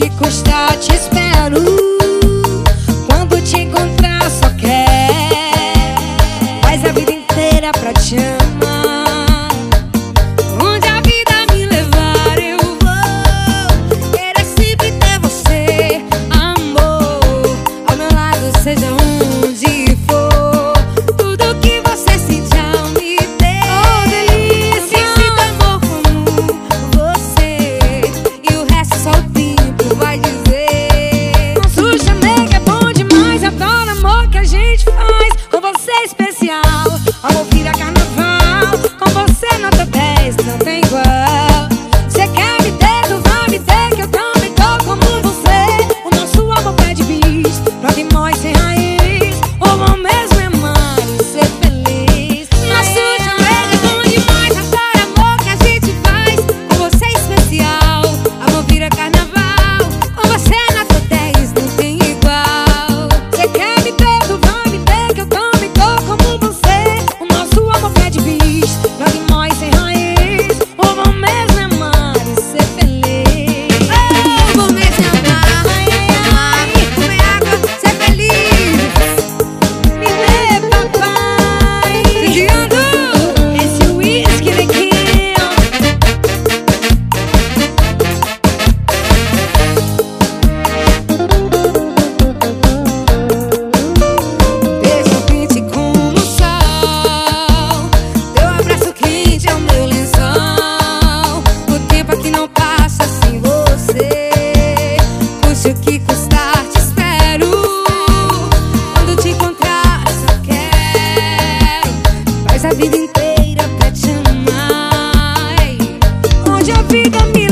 que custar te espero. Quando te encontrar só quer. Faz a vida inteira pra te amar. especial. A vida me